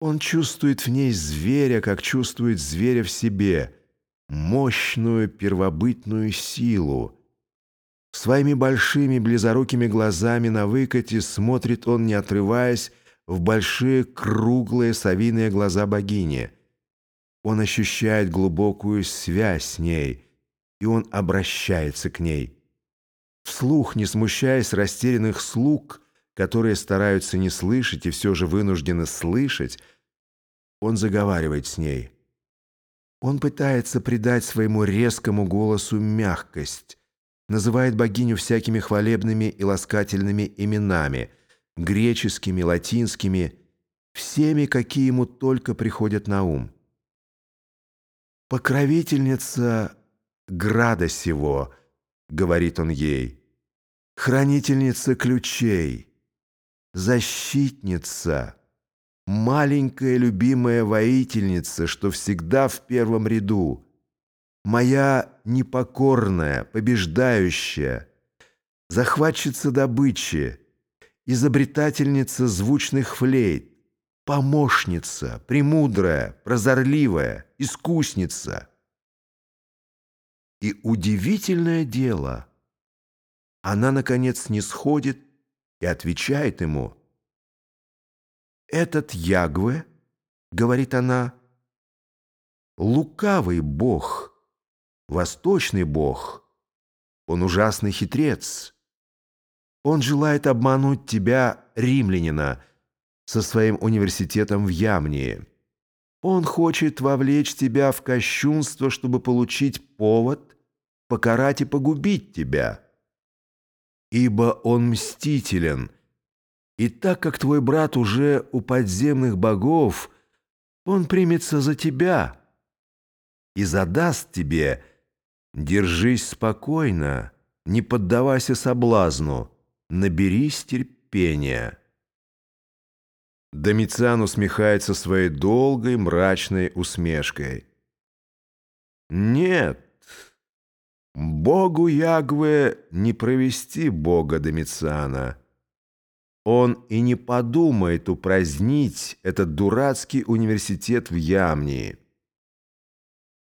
Он чувствует в ней зверя, как чувствует зверя в себе, мощную первобытную силу. Своими большими близорукими глазами на выкате смотрит он, не отрываясь, в большие круглые совиные глаза богини. Он ощущает глубокую связь с ней, и он обращается к ней. Вслух, не смущаясь растерянных слуг, которые стараются не слышать и все же вынуждены слышать, он заговаривает с ней. Он пытается придать своему резкому голосу мягкость, называет богиню всякими хвалебными и ласкательными именами, греческими, латинскими, всеми, какие ему только приходят на ум. «Покровительница града сего», — говорит он ей, — «хранительница ключей» защитница, маленькая любимая воительница, что всегда в первом ряду, моя непокорная, побеждающая, захватчица добычи, изобретательница звучных флейт, помощница, премудрая, прозорливая, искусница. И удивительное дело, она, наконец, не сходит и отвечает ему, «Этот Ягве, — говорит она, — лукавый бог, восточный бог, он ужасный хитрец. Он желает обмануть тебя, римлянина, со своим университетом в Ямнии. Он хочет вовлечь тебя в кощунство, чтобы получить повод, покарать и погубить тебя» ибо он мстителен. И так как твой брат уже у подземных богов, он примется за тебя и задаст тебе «Держись спокойно, не поддавайся соблазну, наберись терпения». Домициан усмехается своей долгой мрачной усмешкой. «Нет, Богу Ягве не провести Бога Домициана. Он и не подумает упразднить этот дурацкий университет в Ямнии.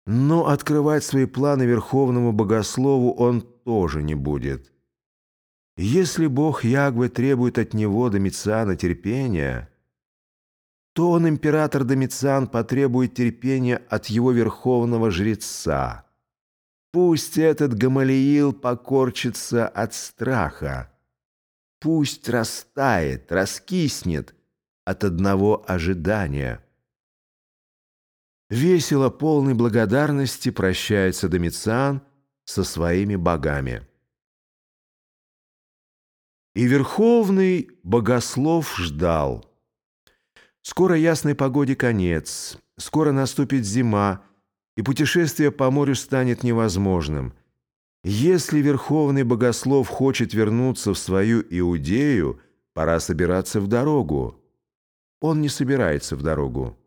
Но открывать свои планы Верховному Богослову он тоже не будет. Если Бог Ягве требует от него Домициана терпения, то он, император Домициан, потребует терпения от его верховного жреца. Пусть этот Гамалиил покорчится от страха. Пусть растает, раскиснет от одного ожидания. Весело, полной благодарности прощается Домициан со своими богами. И Верховный Богослов ждал. Скоро ясной погоде конец, скоро наступит зима, и путешествие по морю станет невозможным. Если Верховный Богослов хочет вернуться в свою Иудею, пора собираться в дорогу. Он не собирается в дорогу.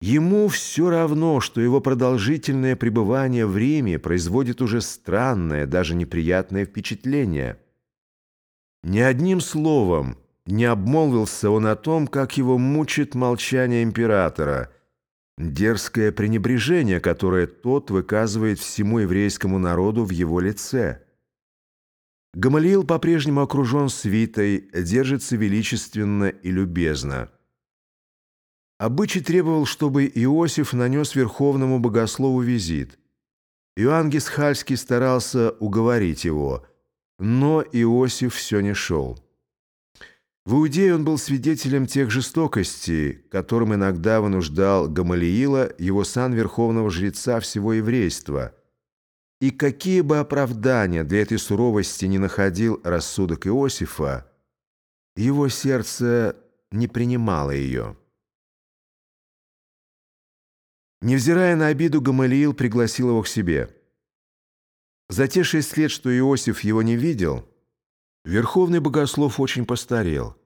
Ему все равно, что его продолжительное пребывание в Риме производит уже странное, даже неприятное впечатление. Ни одним словом не обмолвился он о том, как его мучит молчание императора – дерзкое пренебрежение, которое тот выказывает всему еврейскому народу в его лице. Гамалиил по-прежнему окружен свитой, держится величественно и любезно. Обычай требовал, чтобы Иосиф нанес верховному богослову визит. Иоанн Гисхальский старался уговорить его, но Иосиф все не шел. В Иудее он был свидетелем тех жестокостей, которым иногда вынуждал Гамалиила его сан верховного жреца всего еврейства. И какие бы оправдания для этой суровости не находил рассудок Иосифа, его сердце не принимало ее. Невзирая на обиду, Гамалиил пригласил его к себе. За те шесть лет, что Иосиф его не видел – Верховный богослов очень постарел.